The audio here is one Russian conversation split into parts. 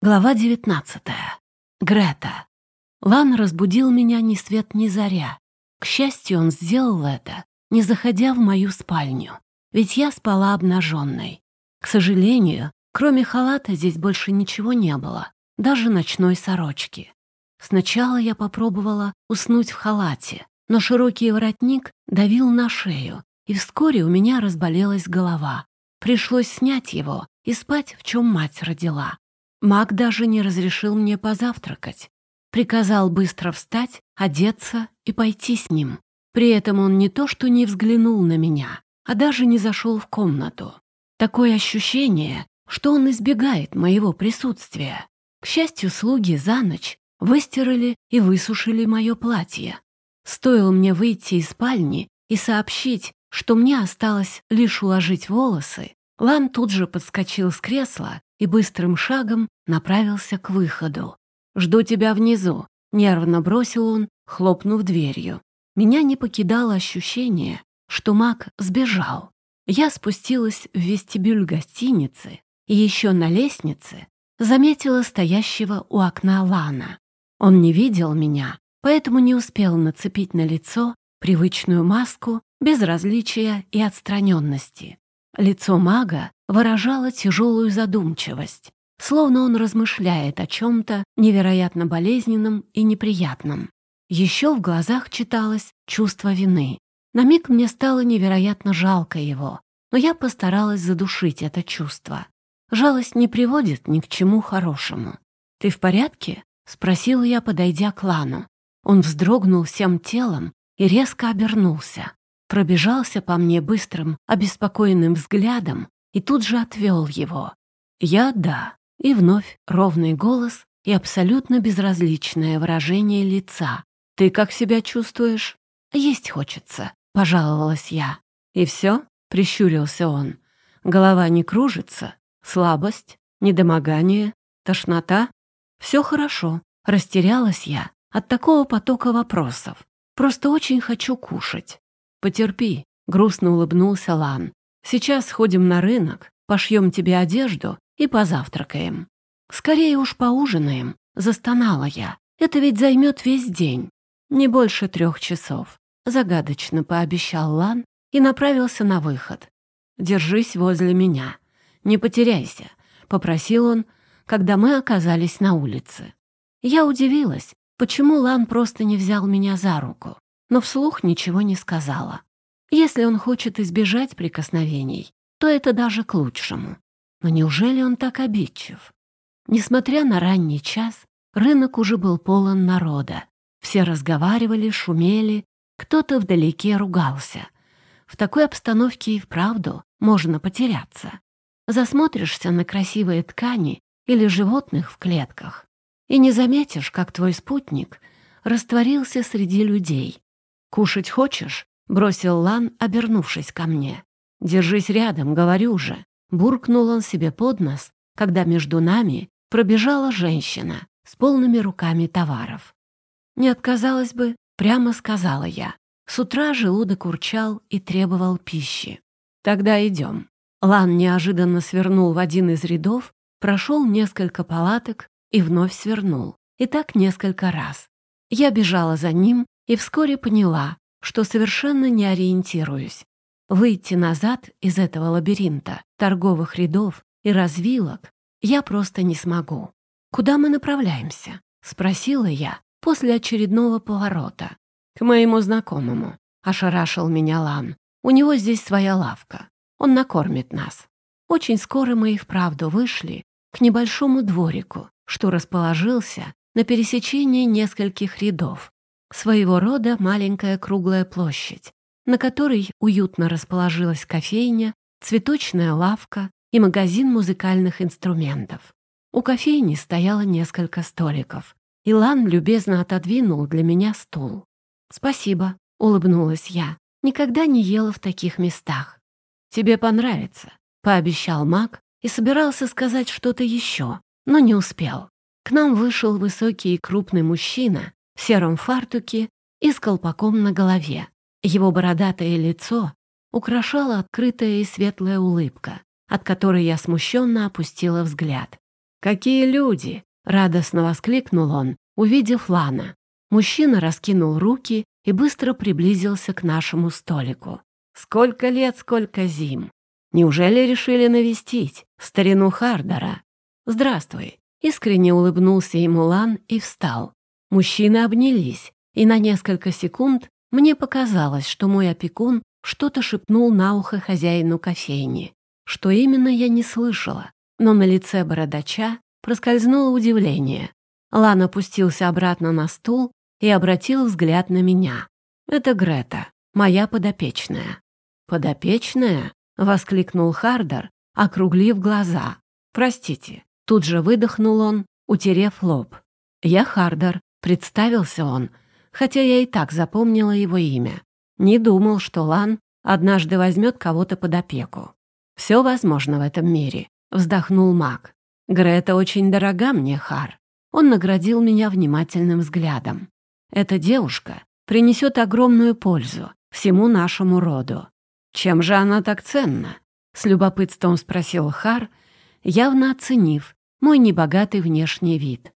Глава 19. Грета. Лан разбудил меня ни свет ни заря. К счастью, он сделал это, не заходя в мою спальню, ведь я спала обнаженной. К сожалению, кроме халата здесь больше ничего не было, даже ночной сорочки. Сначала я попробовала уснуть в халате, но широкий воротник давил на шею, и вскоре у меня разболелась голова. Пришлось снять его и спать, в чем мать родила. Маг даже не разрешил мне позавтракать. Приказал быстро встать, одеться и пойти с ним. При этом он не то что не взглянул на меня, а даже не зашел в комнату. Такое ощущение, что он избегает моего присутствия. К счастью, слуги за ночь выстирали и высушили мое платье. Стоило мне выйти из спальни и сообщить, что мне осталось лишь уложить волосы, Лан тут же подскочил с кресла и быстрым шагом направился к выходу. «Жду тебя внизу», — нервно бросил он, хлопнув дверью. Меня не покидало ощущение, что маг сбежал. Я спустилась в вестибюль гостиницы и еще на лестнице заметила стоящего у окна Лана. Он не видел меня, поэтому не успел нацепить на лицо привычную маску безразличия и отстраненности. Лицо мага выражало тяжелую задумчивость, словно он размышляет о чем-то невероятно болезненном и неприятном. Еще в глазах читалось чувство вины. На миг мне стало невероятно жалко его, но я постаралась задушить это чувство. Жалость не приводит ни к чему хорошему. «Ты в порядке?» — спросила я, подойдя к Лану. Он вздрогнул всем телом и резко обернулся пробежался по мне быстрым, обеспокоенным взглядом и тут же отвел его. Я — да. И вновь ровный голос и абсолютно безразличное выражение лица. «Ты как себя чувствуешь?» «Есть хочется», — пожаловалась я. «И все?» — прищурился он. «Голова не кружится? Слабость? Недомогание? Тошнота?» «Все хорошо», — растерялась я от такого потока вопросов. «Просто очень хочу кушать». «Потерпи», — грустно улыбнулся Лан. «Сейчас сходим на рынок, пошьем тебе одежду и позавтракаем». «Скорее уж поужинаем», — застонала я. «Это ведь займет весь день». «Не больше трех часов», — загадочно пообещал Лан и направился на выход. «Держись возле меня. Не потеряйся», — попросил он, когда мы оказались на улице. Я удивилась, почему Лан просто не взял меня за руку но вслух ничего не сказала. Если он хочет избежать прикосновений, то это даже к лучшему. Но неужели он так обидчив? Несмотря на ранний час, рынок уже был полон народа. Все разговаривали, шумели, кто-то вдалеке ругался. В такой обстановке и вправду можно потеряться. Засмотришься на красивые ткани или животных в клетках и не заметишь, как твой спутник растворился среди людей, «Кушать хочешь?» — бросил Лан, обернувшись ко мне. «Держись рядом, говорю же!» — буркнул он себе под нос, когда между нами пробежала женщина с полными руками товаров. «Не отказалась бы», — прямо сказала я. С утра желудок урчал и требовал пищи. «Тогда идем». Лан неожиданно свернул в один из рядов, прошел несколько палаток и вновь свернул. И так несколько раз. Я бежала за ним, и вскоре поняла, что совершенно не ориентируюсь. Выйти назад из этого лабиринта торговых рядов и развилок я просто не смогу. «Куда мы направляемся?» — спросила я после очередного поворота. «К моему знакомому», — ошарашил меня Лан. «У него здесь своя лавка. Он накормит нас». Очень скоро мы и вправду вышли к небольшому дворику, что расположился на пересечении нескольких рядов, Своего рода маленькая круглая площадь, на которой уютно расположилась кофейня, цветочная лавка и магазин музыкальных инструментов. У кофейни стояло несколько столиков. Илан любезно отодвинул для меня стул. «Спасибо», — улыбнулась я. «Никогда не ела в таких местах». «Тебе понравится», — пообещал маг и собирался сказать что-то еще, но не успел. К нам вышел высокий и крупный мужчина в сером фартуке и с колпаком на голове. Его бородатое лицо украшала открытая и светлая улыбка, от которой я смущенно опустила взгляд. «Какие люди!» — радостно воскликнул он, увидев Лана. Мужчина раскинул руки и быстро приблизился к нашему столику. «Сколько лет, сколько зим! Неужели решили навестить старину Хардера?» «Здравствуй!» — искренне улыбнулся ему Лан и встал. Мужчины обнялись, и на несколько секунд мне показалось, что мой опекун что-то шепнул на ухо хозяину кофейни. Что именно я не слышала, но на лице бородача проскользнуло удивление. Лан опустился обратно на стул и обратил взгляд на меня. «Это Грета, моя подопечная». «Подопечная?» — воскликнул Хардер, округлив глаза. «Простите». Тут же выдохнул он, утерев лоб. «Я Хардер», — представился он, хотя я и так запомнила его имя. Не думал, что Лан однажды возьмет кого-то под опеку. «Все возможно в этом мире», — вздохнул маг. «Грета очень дорога мне, Хар». Он наградил меня внимательным взглядом. «Эта девушка принесет огромную пользу всему нашему роду». «Чем же она так ценна?» — с любопытством спросил Хар, явно оценив мой небогатый внешний вид.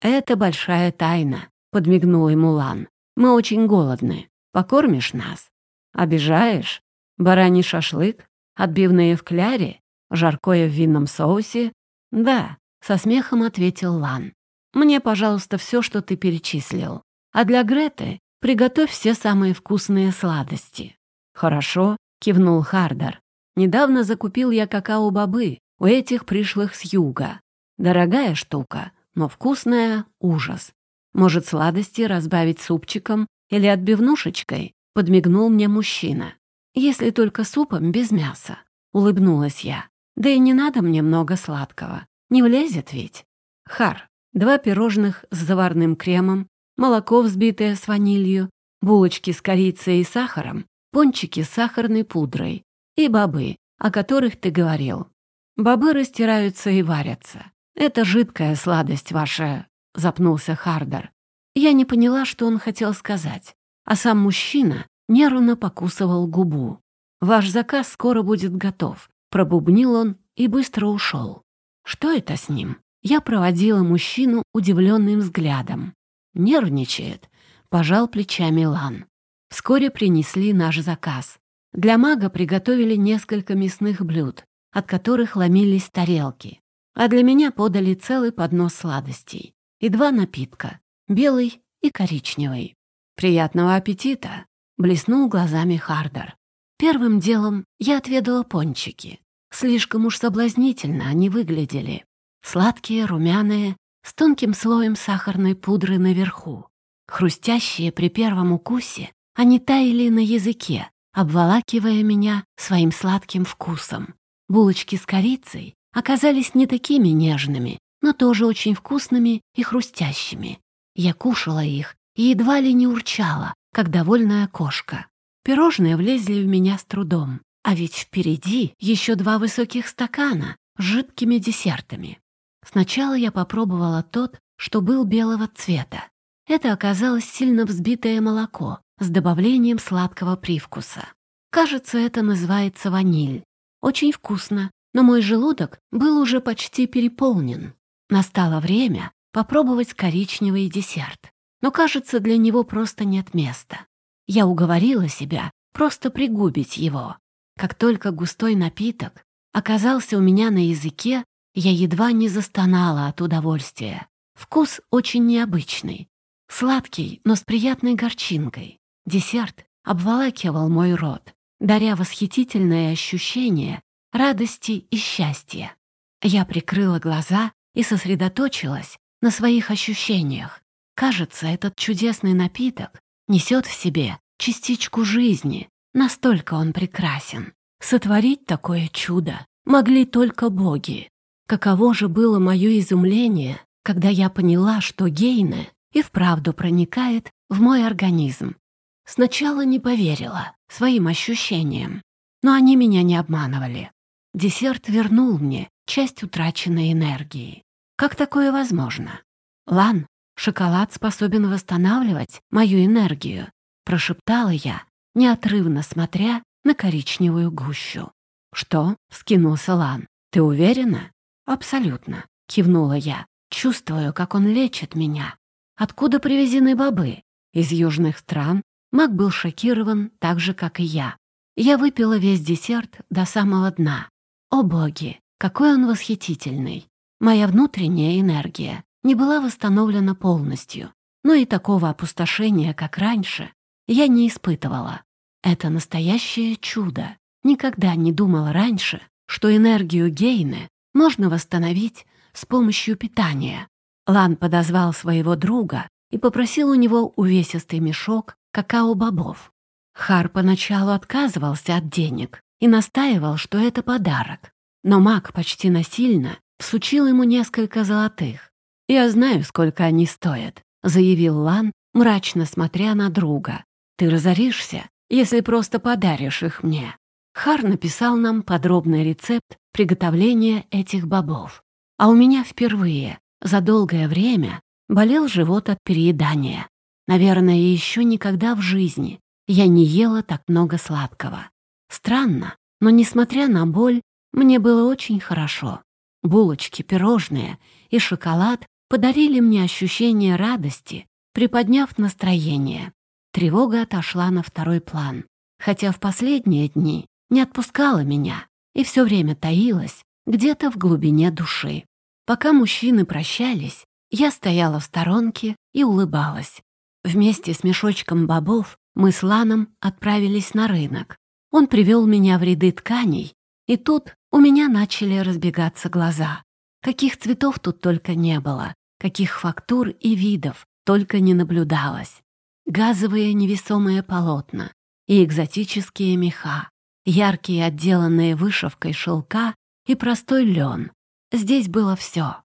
«Это большая тайна», — подмигнул ему Лан. «Мы очень голодны. Покормишь нас?» «Обижаешь? Бараний шашлык? Отбивные в кляре? Жаркое в винном соусе? Да, со смехом ответил Лан. Мне, пожалуйста, все, что ты перечислил. А для Греты приготовь все самые вкусные сладости. Хорошо, кивнул Хардер. Недавно закупил я какао-бобы у этих пришлых с юга. Дорогая штука, но вкусная — ужас. Может, сладости разбавить супчиком или отбивнушечкой? Подмигнул мне мужчина. Если только супом без мяса. Улыбнулась я. Да и не надо мне много сладкого. Не влезет ведь. Хар. Два пирожных с заварным кремом, молоко взбитое с ванилью, булочки с корицей и сахаром, пончики с сахарной пудрой и бобы, о которых ты говорил. Бобы растираются и варятся. Это жидкая сладость ваша, запнулся Хардер. Я не поняла, что он хотел сказать, а сам мужчина нервно покусывал губу. «Ваш заказ скоро будет готов», — пробубнил он и быстро ушел. «Что это с ним?» Я проводила мужчину удивленным взглядом. «Нервничает», — пожал плечами Лан. Вскоре принесли наш заказ. Для мага приготовили несколько мясных блюд, от которых ломились тарелки. А для меня подали целый поднос сладостей и два напитка — белый и коричневый. «Приятного аппетита!» Блеснул глазами Хардер. Первым делом я отведала пончики. Слишком уж соблазнительно они выглядели. Сладкие, румяные, с тонким слоем сахарной пудры наверху. Хрустящие при первом укусе, они таяли на языке, обволакивая меня своим сладким вкусом. Булочки с корицей оказались не такими нежными, но тоже очень вкусными и хрустящими. Я кушала их и едва ли не урчала, как довольная кошка. Пирожные влезли в меня с трудом, а ведь впереди еще два высоких стакана с жидкими десертами. Сначала я попробовала тот, что был белого цвета. Это оказалось сильно взбитое молоко с добавлением сладкого привкуса. Кажется, это называется ваниль. Очень вкусно, но мой желудок был уже почти переполнен. Настало время попробовать коричневый десерт но, кажется, для него просто нет места. Я уговорила себя просто пригубить его. Как только густой напиток оказался у меня на языке, я едва не застонала от удовольствия. Вкус очень необычный. Сладкий, но с приятной горчинкой. Десерт обволакивал мой рот, даря восхитительное ощущение радости и счастья. Я прикрыла глаза и сосредоточилась на своих ощущениях. Кажется, этот чудесный напиток несет в себе частичку жизни. Настолько он прекрасен. Сотворить такое чудо могли только боги. Каково же было мое изумление, когда я поняла, что Гейне и вправду проникает в мой организм. Сначала не поверила своим ощущениям, но они меня не обманывали. Десерт вернул мне часть утраченной энергии. Как такое возможно? Лан Шоколад способен восстанавливать мою энергию», — прошептала я, неотрывно смотря на коричневую гущу. «Что?» — вскинулся Лан. «Ты уверена?» «Абсолютно. — кивнула я. «Чувствую, как он лечит меня. Откуда привезены бобы? Из южных стран?» Мак был шокирован так же, как и я. Я выпила весь десерт до самого дна. О боги, какой он восхитительный! Моя внутренняя энергия не была восстановлена полностью, но и такого опустошения, как раньше, я не испытывала. Это настоящее чудо. Никогда не думала раньше, что энергию Гейны можно восстановить с помощью питания. Лан подозвал своего друга и попросил у него увесистый мешок какао-бобов. Хар поначалу отказывался от денег и настаивал, что это подарок. Но маг почти насильно всучил ему несколько золотых. «Я знаю, сколько они стоят», — заявил Лан, мрачно смотря на друга. «Ты разоришься, если просто подаришь их мне». Хар написал нам подробный рецепт приготовления этих бобов. А у меня впервые за долгое время болел живот от переедания. Наверное, еще никогда в жизни я не ела так много сладкого. Странно, но, несмотря на боль, мне было очень хорошо. Булочки, пирожные и шоколад подарили мне ощущение радости, приподняв настроение. Тревога отошла на второй план, хотя в последние дни не отпускала меня и все время таилась где-то в глубине души. Пока мужчины прощались, я стояла в сторонке и улыбалась. Вместе с мешочком бобов мы с Ланом отправились на рынок. Он привел меня в ряды тканей, и тут у меня начали разбегаться глаза. Каких цветов тут только не было, каких фактур и видов только не наблюдалось. Газовые невесомые полотна и экзотические меха, яркие отделанные вышивкой шелка и простой лен. Здесь было все.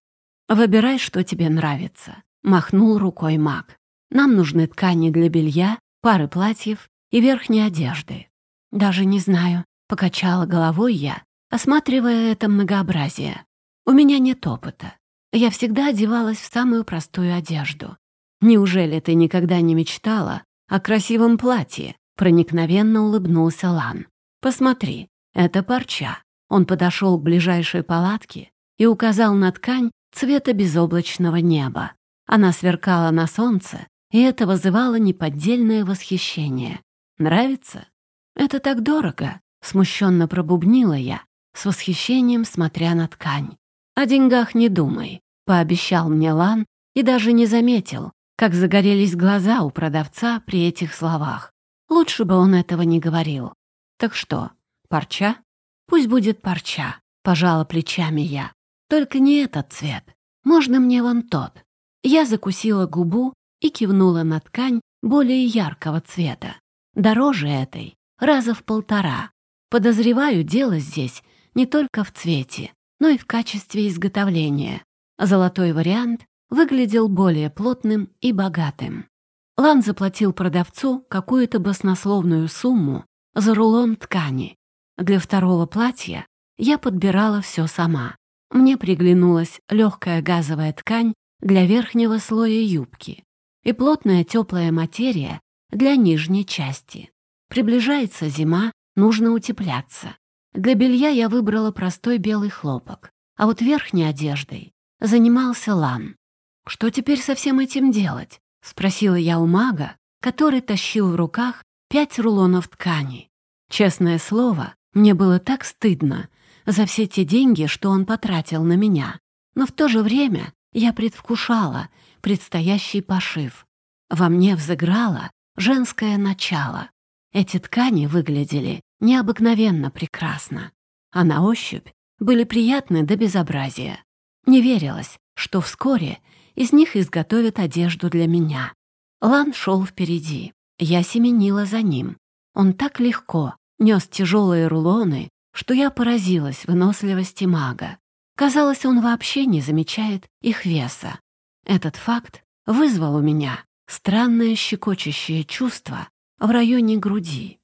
«Выбирай, что тебе нравится», — махнул рукой маг. «Нам нужны ткани для белья, пары платьев и верхней одежды. Даже не знаю, покачала головой я, осматривая это многообразие. У меня нет опыта. Я всегда одевалась в самую простую одежду. Неужели ты никогда не мечтала о красивом платье? Проникновенно улыбнулся Лан. Посмотри, это парча. Он подошел к ближайшей палатке и указал на ткань цвета безоблачного неба. Она сверкала на солнце и это вызывало неподдельное восхищение. «Нравится?» «Это так дорого», — смущенно пробубнила я, с восхищением смотря на ткань. «О деньгах не думай», — пообещал мне Лан и даже не заметил, как загорелись глаза у продавца при этих словах. Лучше бы он этого не говорил. «Так что, парча?» «Пусть будет парча», — пожала плечами я. «Только не этот цвет. Можно мне вон тот». Я закусила губу и кивнула на ткань более яркого цвета. Дороже этой, раза в полтора. Подозреваю, дело здесь не только в цвете, но и в качестве изготовления. Золотой вариант выглядел более плотным и богатым. Лан заплатил продавцу какую-то баснословную сумму за рулон ткани. Для второго платья я подбирала все сама. Мне приглянулась легкая газовая ткань для верхнего слоя юбки и плотная теплая материя для нижней части. Приближается зима, нужно утепляться. Для белья я выбрала простой белый хлопок, а вот верхней одеждой занимался лан. «Что теперь со всем этим делать?» — спросила я у мага, который тащил в руках пять рулонов ткани. Честное слово, мне было так стыдно за все те деньги, что он потратил на меня. Но в то же время я предвкушала предстоящий пошив. Во мне взыграло женское начало. Эти ткани выглядели необыкновенно прекрасно, а на ощупь были приятны до безобразия. Не верилось, что вскоре из них изготовят одежду для меня. Лан шел впереди, я семенила за ним. Он так легко нес тяжелые рулоны, что я поразилась выносливости мага. Казалось, он вообще не замечает их веса. Этот факт вызвал у меня странное щекочущее чувство в районе груди.